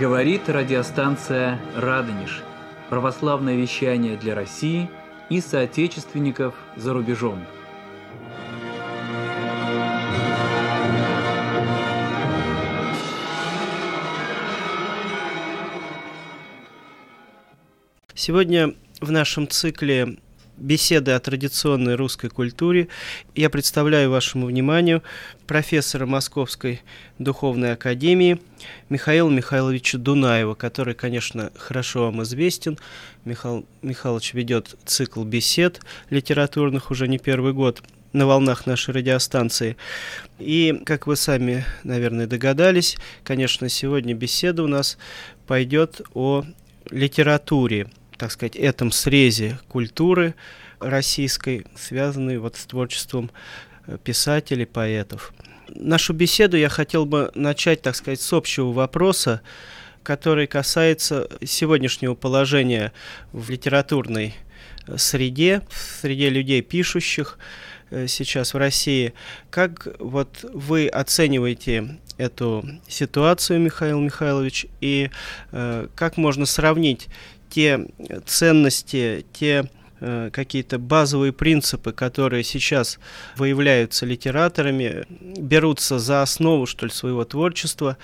Говорит радиостанция «Радонеж». Православное вещание для России и соотечественников за рубежом. Сегодня в нашем цикле беседы о традиционной русской культуре. Я представляю вашему вниманию профессора Московской духовной академии Михаила Михайловича Дунаева, который, конечно, хорошо вам известен. Михаил Михайлович ведет цикл бесед литературных уже не первый год на волнах нашей радиостанции. И, как вы сами, наверное, догадались, конечно, сегодня беседа у нас пойдет о литературе – так сказать, этом срезе культуры российской, связанной вот с творчеством э, писателей, поэтов. Нашу беседу я хотел бы начать, так сказать, с общего вопроса, который касается сегодняшнего положения в литературной э, среде, в среде людей пишущих э, сейчас в России. Как вот вы оцениваете эту ситуацию, Михаил Михайлович, и э, как можно сравнить те ценности, те э, какие-то базовые принципы, которые сейчас выявляются литераторами, берутся за основу, что ли, своего творчества,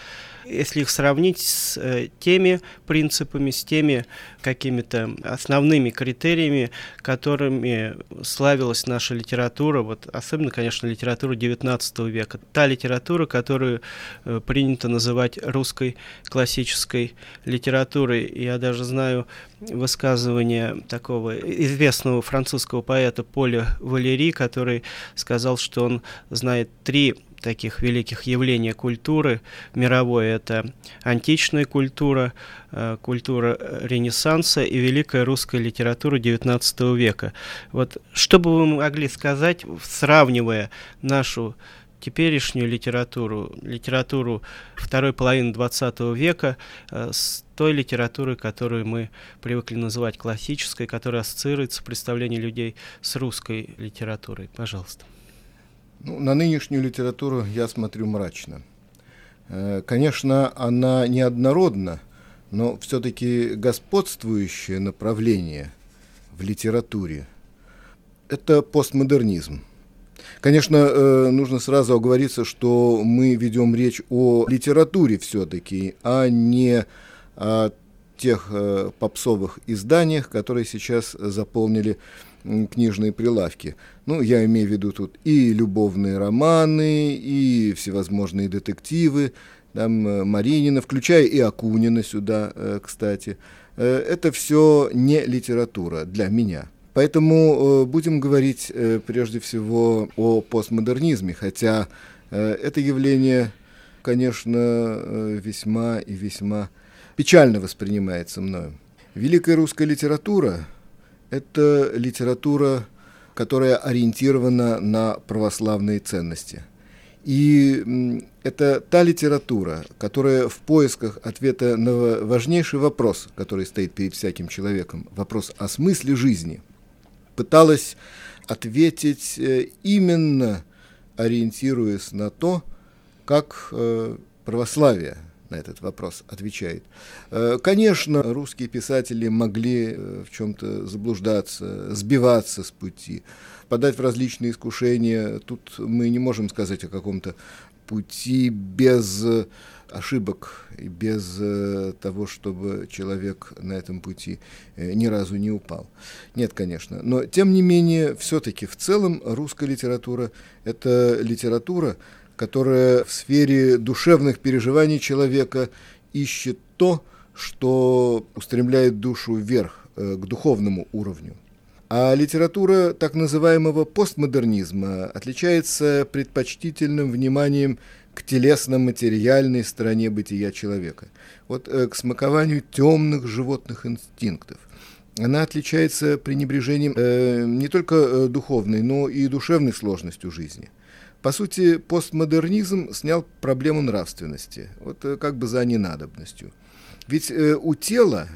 если их сравнить с э, теми принципами, с теми какими-то основными критериями, которыми славилась наша литература, вот особенно, конечно, литература XIX века, та литература, которую э, принято называть русской классической литературой. Я даже знаю высказывание такого известного французского поэта Поля Валери, который сказал, что он знает три таких великих явлений культуры мировой. Это античная культура, э, культура Ренессанса и великая русская литература XIX века. Вот что бы вы могли сказать, сравнивая нашу теперешнюю литературу, литературу второй половины XX века э, с той литературой, которую мы привыкли называть классической, которая ассоциируется в представлении людей с русской литературой. Пожалуйста. Ну, на нынешнюю литературу я смотрю мрачно. Э, конечно, она неоднородна, но все-таки господствующее направление в литературе – это постмодернизм. Конечно, э, нужно сразу оговориться, что мы ведем речь о литературе все-таки, а не о тех э, попсовых изданиях, которые сейчас заполнили книжные прилавки. Ну, я имею в виду тут и любовные романы, и всевозможные детективы, там э, Маринина, включая и Акунина сюда, э, кстати. Э, это все не литература для меня. Поэтому будем говорить прежде всего о постмодернизме, хотя это явление, конечно, весьма и весьма печально воспринимается мною. Великая русская литература это литература, которая ориентирована на православные ценности. И это та литература, которая в поисках ответа на важнейший вопрос, который стоит перед всяким человеком, вопрос о смысле жизни, пыталась ответить э, именно ориентируясь на то, как э, православие на этот вопрос отвечает. Э, конечно, русские писатели могли э, в чем-то заблуждаться, сбиваться с пути, подать в различные искушения. Тут мы не можем сказать о каком-то пути без ошибок и без э, того, чтобы человек на этом пути ни разу не упал. Нет, конечно. Но, тем не менее, все-таки в целом русская литература – это литература, которая в сфере душевных переживаний человека ищет то, что устремляет душу вверх, э, к духовному уровню. А литература так называемого постмодернизма отличается предпочтительным вниманием к телесно-материальной стороне бытия человека, вот э, к смакованию темных животных инстинктов. Она отличается пренебрежением э, не только э, духовной, но и душевной сложностью жизни – по сути, постмодернизм снял проблему нравственности, вот э, как бы за ненадобностью. Ведь э, у тела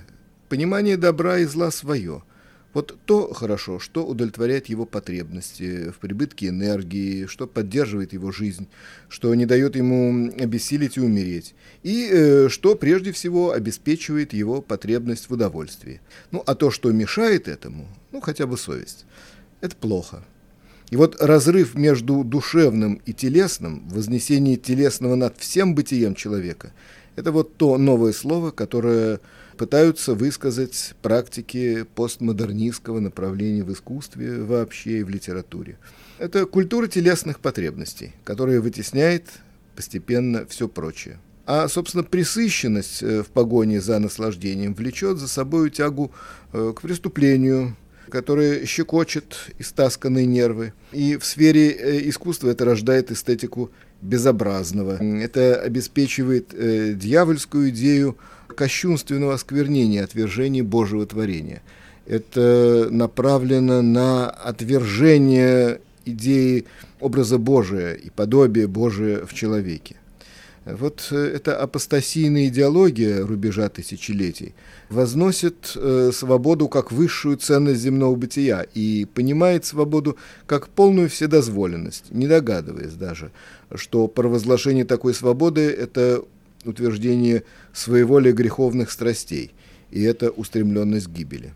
понимание добра и зла свое. Вот то хорошо, что удовлетворяет его потребности в прибытке энергии, что поддерживает его жизнь, что не дает ему обессилить и умереть, и э, что прежде всего обеспечивает его потребность в удовольствии. Ну, а то, что мешает этому, ну, хотя бы совесть, это плохо. И вот разрыв между душевным и телесным, вознесение телесного над всем бытием человека, это вот то новое слово, которое пытаются высказать практики постмодернистского направления в искусстве вообще и в литературе. Это культура телесных потребностей, которая вытесняет постепенно все прочее. А, собственно, присыщенность э, в погоне за наслаждением влечет за собой тягу э, к преступлению, которое щекочет истасканные нервы. И в сфере э, искусства это рождает эстетику безобразного. Это обеспечивает дьявольскую идею кощунственного осквернения, отвержения Божьего творения. Это направлено на отвержение идеи образа Божия и подобия Божия в человеке. Вот э, эта апостасийная идеология рубежа тысячелетий возносит э, свободу как высшую ценность земного бытия и понимает свободу как полную вседозволенность, не догадываясь даже, что провозглашение такой свободы – это утверждение своеволия греховных страстей, и это устремленность к гибели.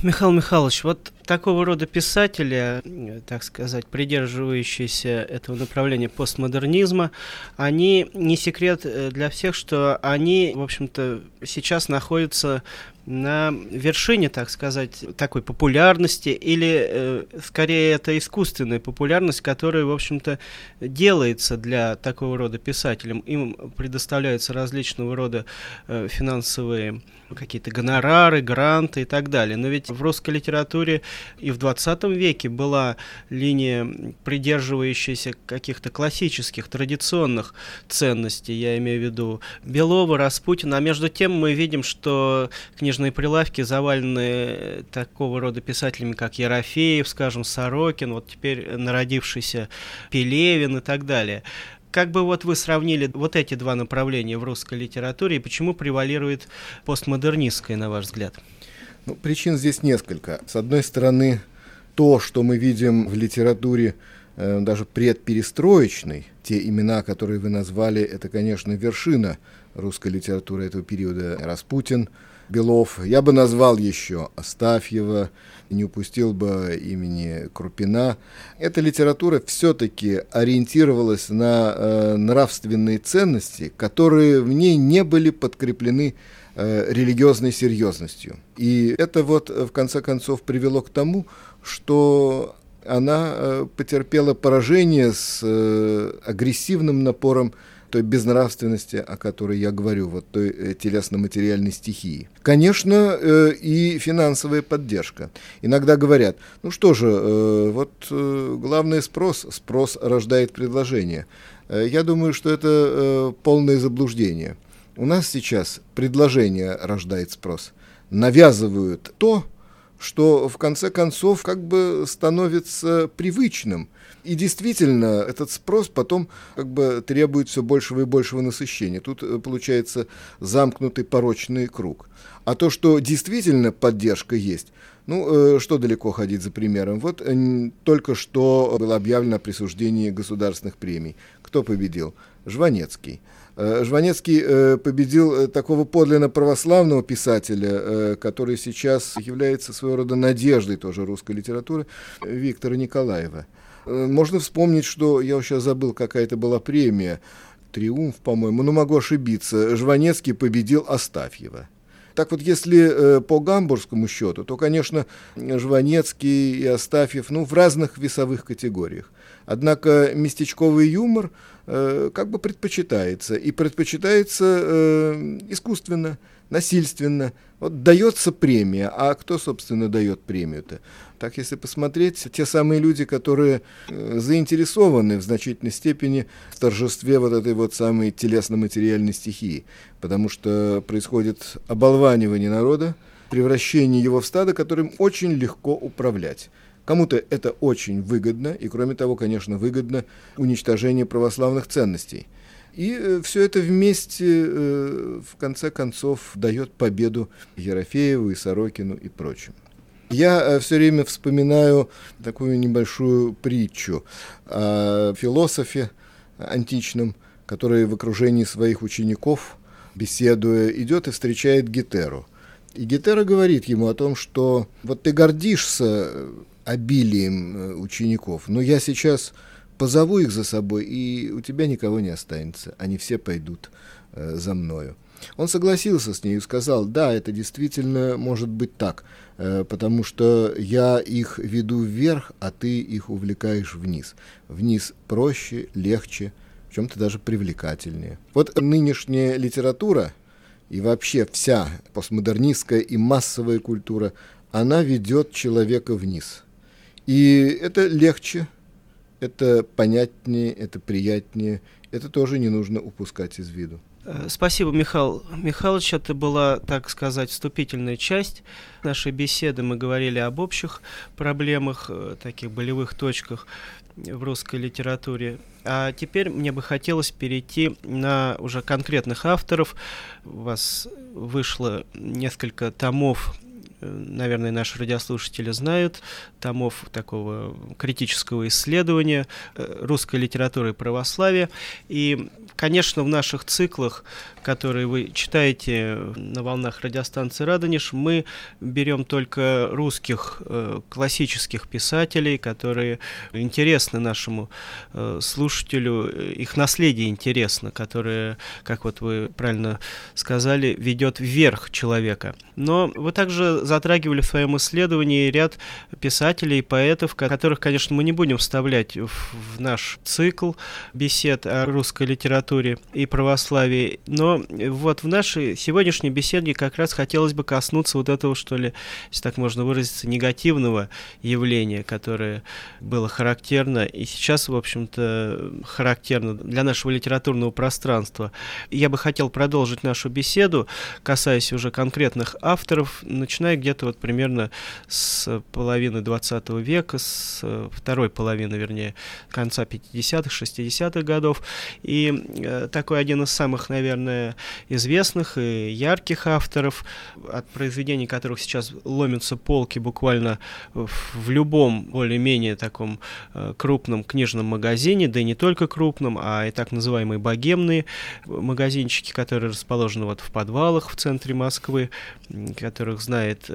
Михаил Михайлович, вот такого рода писатели, так сказать, придерживающиеся этого направления постмодернизма, они не секрет э, для всех, что они, в общем-то, сейчас находятся на вершине, так сказать, такой популярности, или э, скорее это искусственная популярность, которая, в общем-то, делается для такого рода писателям. Им предоставляются различного рода э, финансовые какие-то гонорары, гранты и так далее. Но ведь в русской литературе и в 20 веке была линия, придерживающаяся каких-то классических, традиционных ценностей, я имею в виду Белова, Распутина, а между тем мы видим, что книжные прилавки завалены такого рода писателями, как Ерофеев, скажем, Сорокин, вот теперь народившийся Пелевин и так далее. Как бы вот вы сравнили вот эти два направления в русской литературе и почему превалирует постмодернистская, на ваш взгляд? Ну, причин здесь несколько. С одной стороны, то, что мы видим в литературе э, даже предперестроечной, те имена, которые вы назвали, это, конечно, вершина русской литературы этого периода. Распутин, Белов. Я бы назвал еще Астафьева, не упустил бы имени Крупина. Эта литература все-таки ориентировалась на э, нравственные ценности, которые в ней не были подкреплены Э, религиозной серьезностью. И это вот в конце концов привело к тому, что она э, потерпела поражение с э, агрессивным напором той безнравственности, о которой я говорю, вот той телесно-материальной стихии. Конечно, и финансовая поддержка. Иногда говорят, ну что же, вот главный спрос, спрос рождает предложение. Я думаю, что это полное заблуждение. У нас сейчас предложение рождает спрос. Навязывают то, что в конце концов как бы становится привычным. И действительно, этот спрос потом как бы требует все большего и большего насыщения. Тут э, получается замкнутый порочный круг. А то, что действительно поддержка есть, ну, э, что далеко ходить за примером? Вот э, только что было объявлено о присуждении государственных премий. Кто победил? Жванецкий. Жванецкий победил такого подлинно православного писателя, который сейчас является своего рода надеждой тоже русской литературы, Виктора Николаева. Можно вспомнить, что я сейчас забыл, какая-то была премия, «Триумф», по-моему, но могу ошибиться. Жванецкий победил Астафьева. Так вот, если по гамбургскому счету, то, конечно, Жванецкий и Астафьев ну, в разных весовых категориях. Однако местечковый юмор э, как бы предпочитается, и предпочитается э, искусственно, насильственно. Вот дается премия, а кто, собственно, дает премию-то? Так, если посмотреть, те самые люди, которые э, заинтересованы в значительной степени в торжестве вот этой вот самой телесно-материальной стихии, потому что происходит оболванивание народа, превращение его в стадо, которым очень легко управлять. Кому-то это очень выгодно, и кроме того, конечно, выгодно уничтожение православных ценностей. И э, все это вместе, э, в конце концов, дает победу Ерофееву и Сорокину и прочим. Я э, все время вспоминаю такую небольшую притчу о философе античном, который в окружении своих учеников, беседуя, идет и встречает Гетеру. И Гетера говорит ему о том, что вот ты гордишься обилием учеников, но я сейчас позову их за собой, и у тебя никого не останется, они все пойдут э, за мною. Он согласился с ней и сказал, да, это действительно может быть так, э, потому что я их веду вверх, а ты их увлекаешь вниз. Вниз проще, легче, в чем-то даже привлекательнее. Вот нынешняя литература и вообще вся постмодернистская и массовая культура, она ведет человека вниз. И это легче, это понятнее, это приятнее, это тоже не нужно упускать из виду. Э, спасибо, Михаил Михайлович. Это была, так сказать, вступительная часть нашей беседы. Мы говорили об общих проблемах, э, таких болевых точках в русской литературе. А теперь мне бы хотелось перейти на уже конкретных авторов. У вас вышло несколько томов наверное, наши радиослушатели знают, томов такого критического исследования э, русской литературы и православия. И, конечно, в наших циклах, которые вы читаете на волнах радиостанции «Радонеж», мы берем только русских э, классических писателей, которые интересны нашему э, слушателю, их наследие интересно, которое, как вот вы правильно сказали, ведет вверх человека. Но вы также затрагивали в своем исследовании ряд писателей и поэтов, которых, конечно, мы не будем вставлять в, наш цикл бесед о русской литературе и православии. Но вот в нашей сегодняшней беседе как раз хотелось бы коснуться вот этого, что ли, если так можно выразиться, негативного явления, которое было характерно и сейчас, в общем-то, характерно для нашего литературного пространства. Я бы хотел продолжить нашу беседу, касаясь уже конкретных авторов, начиная где-то вот примерно с половины 20 века, с э, второй половины, вернее, конца 50-х, 60-х годов. И э, такой один из самых, наверное, известных и ярких авторов, от произведений которых сейчас ломятся полки буквально в, любом более-менее таком э, крупном книжном магазине, да и не только крупном, а и так называемые богемные магазинчики, которые расположены вот в подвалах в центре Москвы, которых знает,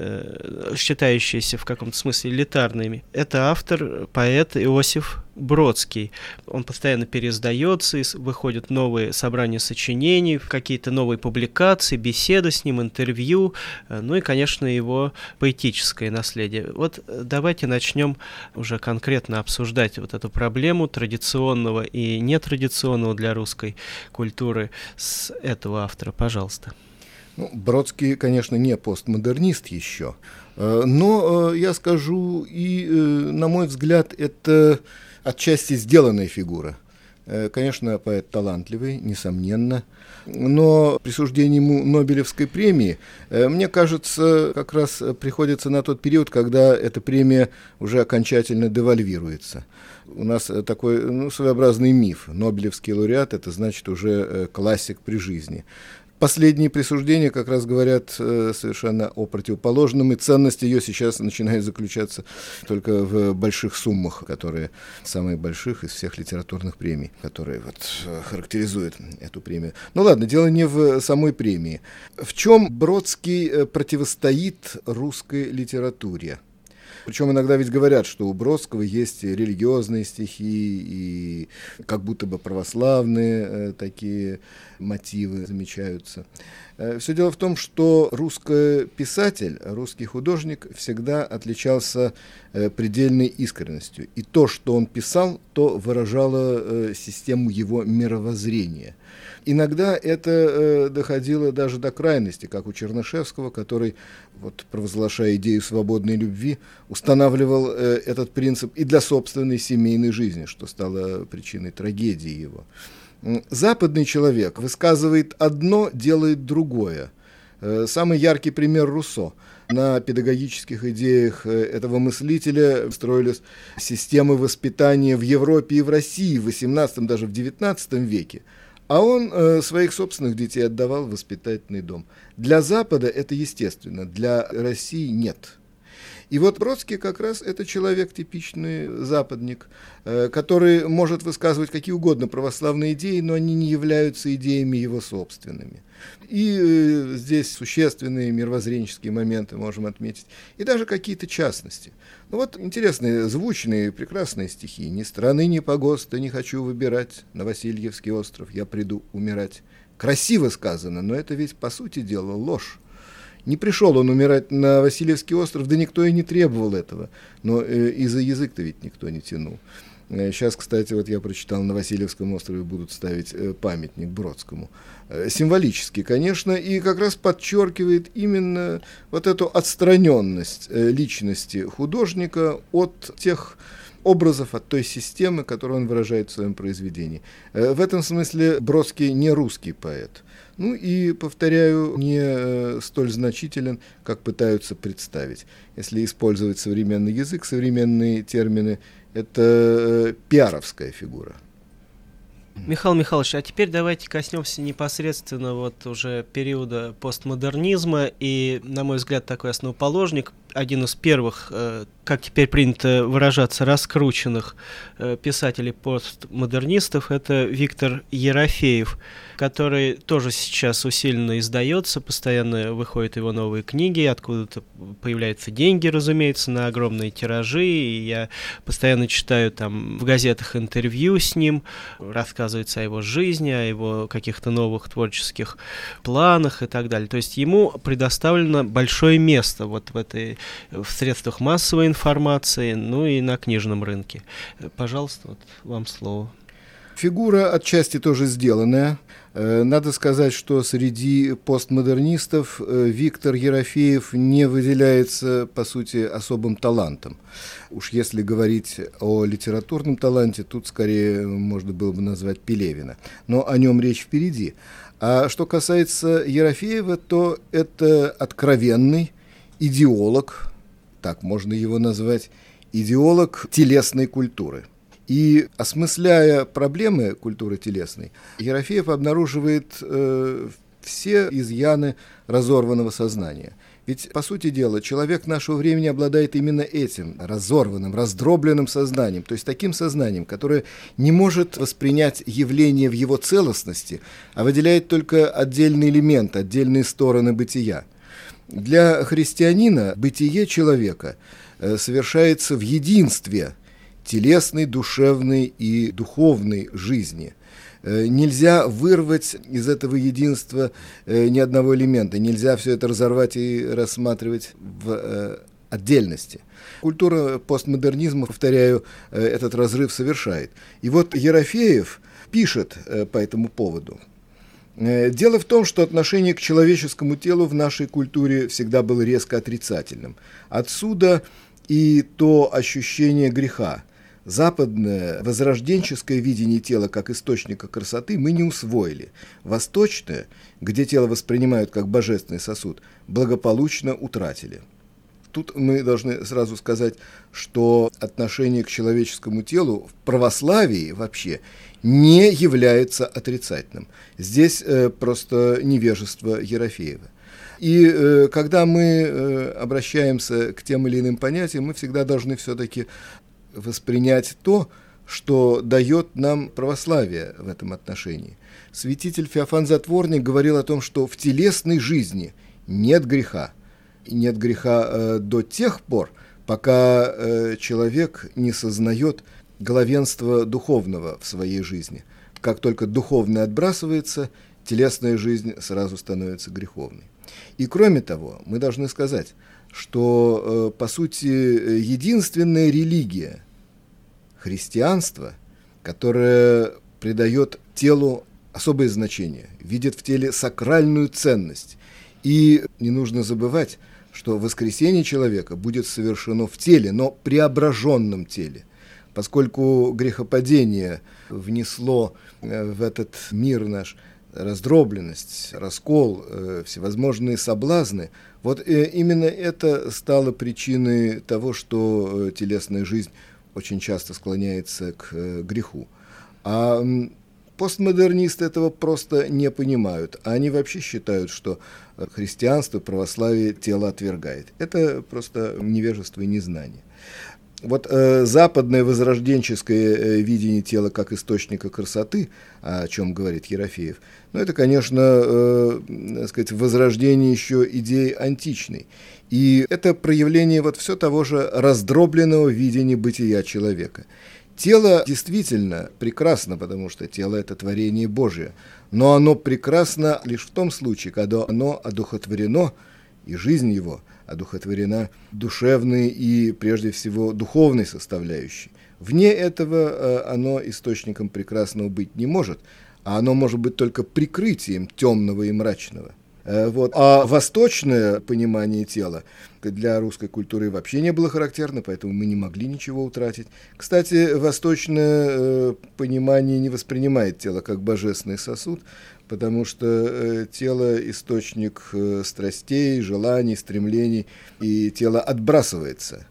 считающиеся в каком-то смысле элитарными. Это автор, поэт Иосиф Бродский. Он постоянно переиздается, выходят новые собрания сочинений, какие-то новые публикации, беседы с ним, интервью, э, ну и, конечно, его поэтическое наследие. Вот э, давайте начнем уже конкретно обсуждать вот эту проблему традиционного и нетрадиционного для русской культуры с этого автора. Пожалуйста. Ну, Бродский, конечно, не постмодернист еще, э, но э, я скажу, и, э, на мой взгляд, это отчасти сделанная фигура. Конечно, поэт талантливый, несомненно, но присуждение ему Нобелевской премии, мне кажется, как раз приходится на тот период, когда эта премия уже окончательно девальвируется. У нас такой ну, своеобразный миф. Нобелевский лауреат – это значит уже классик при жизни. Последние присуждения как раз говорят э, совершенно о противоположном, и ценность ее сейчас начинает заключаться только в больших суммах, которые самые больших из всех литературных премий, которые вот э, характеризуют эту премию. Ну ладно, дело не в самой премии. В чем Бродский э, противостоит русской литературе? Причем иногда ведь говорят, что у Бродского есть религиозные стихи и как будто бы православные э, такие мотивы замечаются. Э, Все дело в том, что русский писатель, русский художник всегда отличался э, предельной искренностью. И то, что он писал, то выражало э, систему его мировоззрения. Иногда это доходило даже до крайности, как у Чернышевского, который, вот, провозглашая идею свободной любви, устанавливал этот принцип и для собственной семейной жизни, что стало причиной трагедии его. Западный человек высказывает одно, делает другое. Э, самый яркий пример Руссо. На педагогических идеях э, этого мыслителя строились системы воспитания в Европе и в России в XVIII, даже в XIX веке. А он э, своих собственных детей отдавал в воспитательный дом. Для Запада это естественно, для России нет. И вот Бродский как раз это человек типичный западник, э, который может высказывать какие угодно православные идеи, но они не являются идеями его собственными. И э, здесь существенные мировоззренческие моменты можем отметить, и даже какие-то частности. Ну вот интересные, звучные, прекрасные стихи. «Ни страны, ни погоста не хочу выбирать, на Васильевский остров я приду умирать». Красиво сказано, но это ведь, по сути дела, ложь. Не пришел он умирать на Васильевский остров, да никто и не требовал этого. Но э, и за язык-то ведь никто не тянул. Сейчас, э, кстати, вот я прочитал, на Васильевском острове будут ставить э, памятник Бродскому. Э, символически, конечно, и как раз подчеркивает именно вот эту отстраненность личности художника от тех образов, от той системы, которую он выражает в своем произведении. В этом смысле Бродский не русский поэт. Ну и, повторяю, не э, столь значителен, как пытаются представить. Если использовать современный язык, современные термины, это э, пиаровская фигура. Михаил Михайлович, а теперь давайте коснемся непосредственно вот уже периода постмодернизма и, на мой взгляд, такой основоположник, один из первых, э, как теперь принято выражаться, раскрученных э, писателей-постмодернистов, это Виктор Ерофеев, который тоже сейчас усиленно издается, постоянно выходят его новые книги, откуда-то появляются деньги, разумеется, на огромные тиражи, и я постоянно читаю там в газетах интервью с ним, рассказывается о его жизни, о его каких-то новых творческих планах и так далее. То есть ему предоставлено большое место вот в этой в средствах массовой информации, ну и на книжном рынке. Пожалуйста, вот вам слово. Фигура отчасти тоже сделанная. Э, надо сказать, что среди постмодернистов э, Виктор Ерофеев не выделяется, по сути, особым талантом. Уж если говорить о литературном таланте, тут скорее можно было бы назвать Пелевина. Но о нем речь впереди. А что касается Ерофеева, то это откровенный идеолог, так можно его назвать, идеолог телесной культуры. И осмысляя проблемы культуры телесной, Ерофеев обнаруживает э, все изъяны разорванного сознания. Ведь, по сути дела, человек нашего времени обладает именно этим разорванным, раздробленным сознанием, то есть таким сознанием, которое не может воспринять явление в его целостности, а выделяет только отдельный элемент, отдельные стороны бытия. Для христианина бытие человека э, совершается в единстве телесной, душевной и духовной жизни. Э, нельзя вырвать из этого единства э, ни одного элемента, нельзя все это разорвать и рассматривать в отдельности. Культура постмодернизма, повторяю, этот разрыв совершает. И вот Ерофеев пишет по этому поводу – дело в том, что отношение к человеческому телу в нашей культуре всегда было резко отрицательным. Отсюда и то ощущение греха. Западное возрожденческое видение тела как источника красоты мы не усвоили. Восточное, где тело воспринимают как божественный сосуд, благополучно утратили. Тут мы должны сразу сказать, что отношение к человеческому телу в православии вообще не является отрицательным. Здесь э, просто невежество Ерофеева. И э, когда мы э, обращаемся к тем или иным понятиям, мы всегда должны все-таки воспринять то, что дает нам православие в этом отношении. Святитель Феофан Затворник говорил о том, что в телесной жизни нет греха. Нет греха э, до тех пор, пока э, человек не сознает главенство духовного в своей жизни. Как только духовное отбрасывается, телесная жизнь сразу становится греховной. И кроме того, мы должны сказать, что, э, по сути, единственная религия, христианство, которое придает телу особое значение, видит в теле сакральную ценность. И не нужно забывать, что воскресение человека будет совершено в теле, но преображенном теле – поскольку грехопадение внесло э, в этот мир наш раздробленность, раскол, э, всевозможные соблазны, вот э, именно это стало причиной того, что телесная жизнь очень часто склоняется к греху. А Постмодернисты этого просто не понимают. Они вообще считают, что христианство, православие тело отвергает. Это просто невежество и незнание. Вот э, западное возрожденческое э, видение тела как источника красоты, о чем говорит Ерофеев, ну, это, конечно, э, сказать, возрождение еще идеи античной. И это проявление вот все того же раздробленного видения бытия человека. Тело действительно прекрасно, потому что тело – это творение Божие, но оно прекрасно лишь в том случае, когда оно одухотворено, и жизнь его – одухотворена душевной и, прежде всего, духовной составляющей. Вне этого э, оно источником прекрасного быть не может, а оно может быть только прикрытием темного и мрачного. Э, вот. А восточное понимание тела для русской культуры вообще не было характерно, поэтому мы не могли ничего утратить. Кстати, восточное э, понимание не воспринимает тело как божественный сосуд, потому что э, тело – источник страстей, желаний, стремлений, и тело отбрасывается.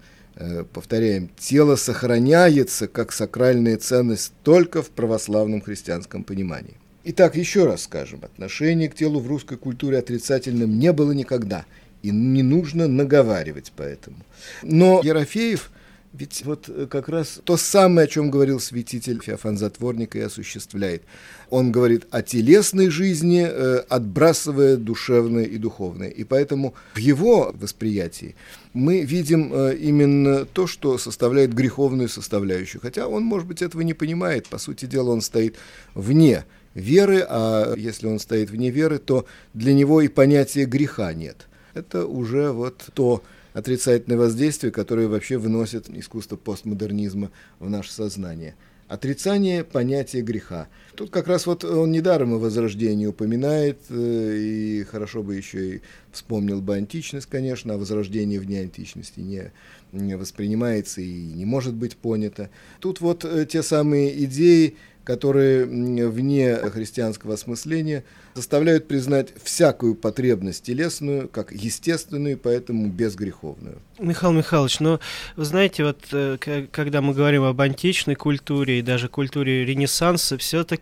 Повторяем, тело сохраняется как сакральная ценность только в православном христианском понимании. Итак, еще раз скажем, отношение к телу в русской культуре отрицательным не было никогда, и не нужно наговаривать по этому. Но Ерофеев – ведь вот э, как раз то самое, о чем говорил святитель Феофан Затворник, и осуществляет. Он говорит о телесной жизни, э, отбрасывая душевное и духовное. И поэтому в его восприятии мы видим э, именно то, что составляет греховную составляющую. Хотя он, может быть, этого не понимает. По сути дела, он стоит вне веры, а если он стоит вне веры, то для него и понятия греха нет. Это уже вот то, отрицательное воздействие, которое вообще выносит искусство постмодернизма в наше сознание. Отрицание понятия греха. Тут как раз вот он недаром о возрождении упоминает, э, и хорошо бы еще и вспомнил бы античность, конечно, а возрождение вне античности не, не воспринимается и не может быть понято. Тут вот э, те самые идеи, которые вне христианского осмысления заставляют признать всякую потребность телесную как естественную, поэтому безгреховную. Михаил Михайлович, но вы знаете, вот э, когда мы говорим об античной культуре и даже культуре Ренессанса, все-таки,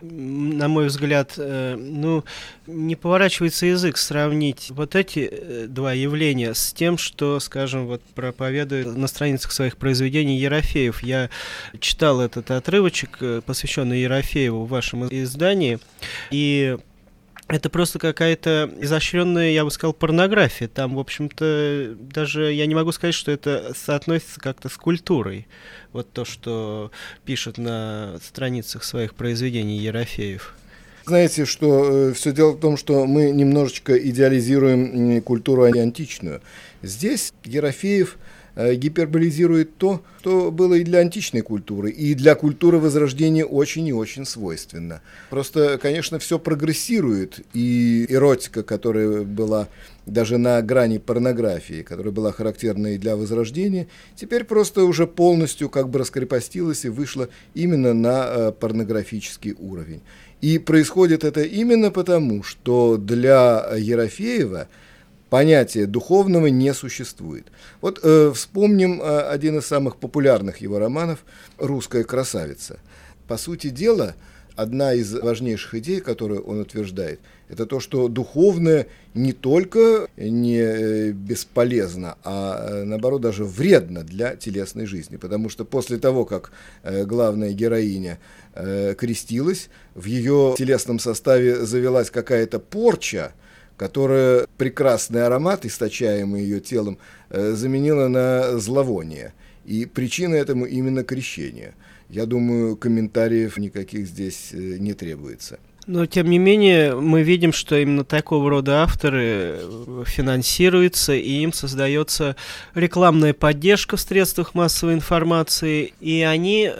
на мой взгляд, э, ну, не поворачивается язык сравнить вот эти э, два явления с тем, что, скажем, вот проповедует на страницах своих произведений Ерофеев. Я читал этот отрывочек, посвященный Ерофееву в вашем издании, и это просто какая-то изощренная, я бы сказал, порнография. Там, в общем-то, даже я не могу сказать, что это соотносится как-то с культурой. Вот то, что пишет на страницах своих произведений Ерофеев. Знаете, что э, все дело в том, что мы немножечко идеализируем культуру античную. Здесь Ерофеев Э, гиперболизирует то, что было и для античной культуры, и для культуры Возрождения очень и очень свойственно. Просто, конечно, все прогрессирует, и эротика, которая была даже на грани порнографии, которая была характерна и для Возрождения, теперь просто уже полностью как бы раскрепостилась и вышла именно на э, порнографический уровень. И происходит это именно потому, что для Ерофеева – понятия духовного не существует. Вот э, вспомним э, один из самых популярных его романов «Русская красавица». По сути дела, одна из важнейших идей, которую он утверждает, это то, что духовное не только не э, бесполезно, а э, наоборот даже вредно для телесной жизни. Потому что после того, как э, главная героиня крестилась, в ее телесном составе завелась какая-то порча, которая прекрасный аромат, источаемый ее телом, э, заменила на зловоние. И причина этому именно крещение. Я думаю, комментариев никаких здесь э, не требуется. Но, тем не менее, мы видим, что именно такого рода авторы э, финансируются, и им создается рекламная поддержка в средствах массовой информации, и они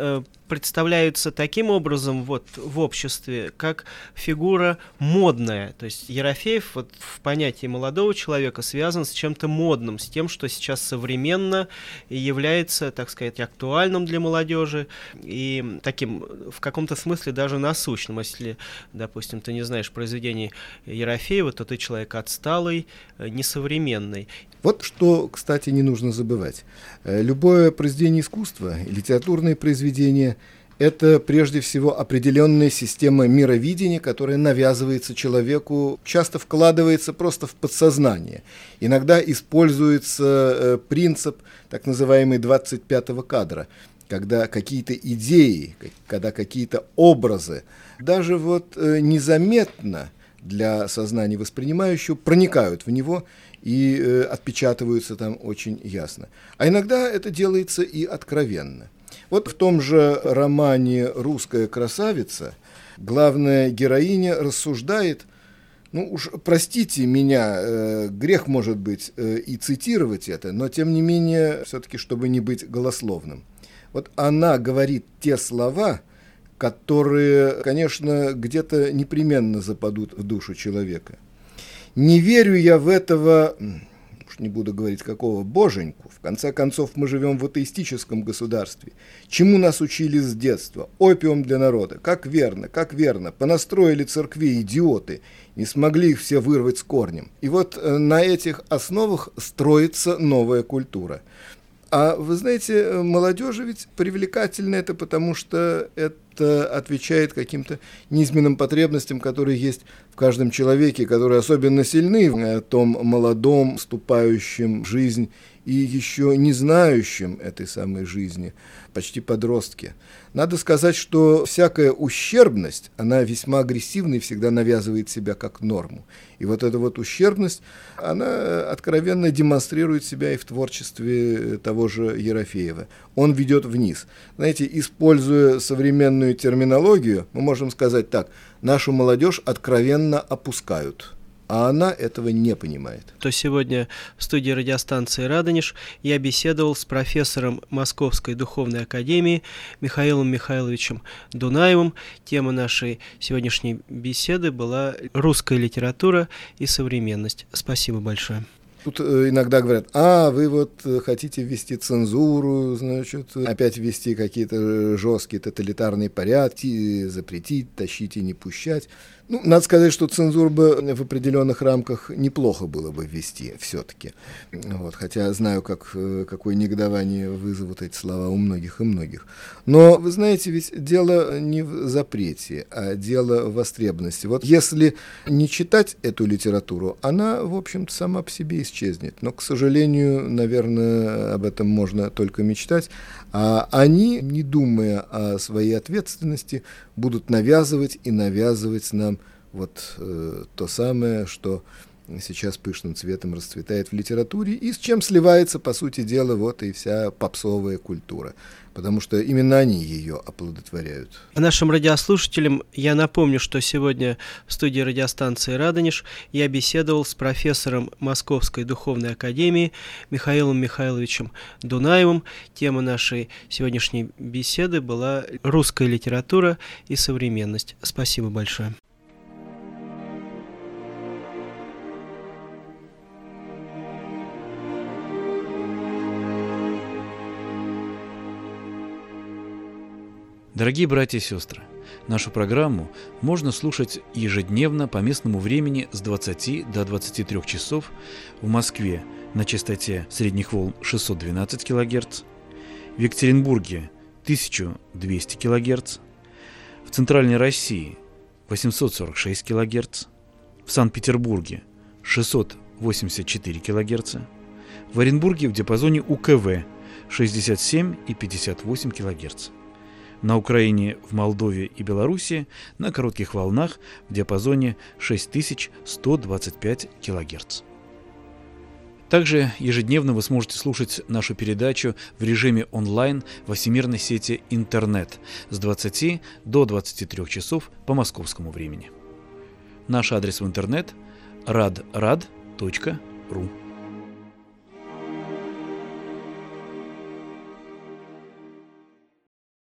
представляются таким образом вот в обществе, как фигура модная. То есть Ерофеев вот в понятии молодого человека связан с чем-то модным, с тем, что сейчас современно и является, так сказать, актуальным для молодежи и таким в каком-то смысле даже насущным. Если, допустим, ты не знаешь произведений Ерофеева, то ты человек отсталый, несовременный. Вот что, кстати, не нужно забывать. Э, любое произведение искусства, литературное произведение это прежде всего определенная система мировидения, которая навязывается человеку, часто вкладывается просто в подсознание. Иногда используется э, принцип так называемый 25-го кадра, когда какие-то идеи, когда какие-то образы, даже вот э, незаметно для сознания воспринимающего проникают в него и э, отпечатываются там очень ясно. А иногда это делается и откровенно. Вот в том же романе «Русская красавица» главная героиня рассуждает, ну уж простите меня, э, грех может быть э, и цитировать это, но тем не менее, все-таки, чтобы не быть голословным. Вот она говорит те слова, которые, конечно, где-то непременно западут в душу человека. Не верю я в этого уж не буду говорить какого, боженьку. В конце концов, мы живем в атеистическом государстве. Чему нас учили с детства? Опиум для народа. Как верно, как верно. Понастроили церкви идиоты. Не смогли их все вырвать с корнем. И вот э, на этих основах строится новая культура. А вы знаете, э, молодежи ведь привлекательно это, потому что это отвечает каким-то низменным потребностям, которые есть в каждом человеке, которые особенно сильны в том молодом, вступающем в жизнь и еще не знающим этой самой жизни, почти подростке. Надо сказать, что всякая ущербность, она весьма агрессивна и всегда навязывает себя как норму. И вот эта вот ущербность, она откровенно демонстрирует себя и в творчестве того же Ерофеева. Он ведет вниз. Знаете, используя современную терминологию, мы можем сказать так, нашу молодежь откровенно опускают – а она этого не понимает. То сегодня в студии радиостанции «Радонеж» я беседовал с профессором Московской духовной академии Михаилом Михайловичем Дунаевым. Тема нашей сегодняшней беседы была «Русская литература и современность». Спасибо большое. Тут э, иногда говорят, а, вы вот э, хотите ввести цензуру, значит, опять ввести какие-то жесткие тоталитарные порядки, запретить, тащить и не пущать. Ну, надо сказать, что цензуру бы в определенных рамках неплохо было бы ввести все-таки. Вот, хотя знаю, как, э, какое негодование вызовут эти слова у многих и многих. Но, вы знаете, ведь дело не в запрете, а дело в востребованности. Вот если не читать эту литературу, она, в общем-то, сама по себе исчезнет. Но, к сожалению, наверное, об этом можно только мечтать. А они, не думая о своей ответственности, будут навязывать и навязывать нам вот э, то самое, что сейчас пышным цветом расцветает в литературе, и с чем сливается, по сути дела, вот и вся попсовая культура, потому что именно они ее оплодотворяют. Нашим радиослушателям я напомню, что сегодня в студии радиостанции «Радонеж» я беседовал с профессором Московской духовной академии Михаилом Михайловичем Дунаевым. Тема нашей сегодняшней беседы была «Русская литература и современность». Спасибо большое. Дорогие братья и сестры, нашу программу можно слушать ежедневно по местному времени с 20 до 23 часов в Москве на частоте средних волн 612 кГц, в Екатеринбурге 1200 кГц, в Центральной России 846 кГц, в Санкт-Петербурге 684 кГц, в Оренбурге в диапазоне УКВ 67 и 58 кГц на Украине, в Молдове и Беларуси на коротких волнах в диапазоне 6125 кГц. Также ежедневно вы сможете слушать нашу передачу в режиме онлайн во всемирной сети интернет с 20 до 23 часов по московскому времени. Наш адрес в интернет – radrad.ru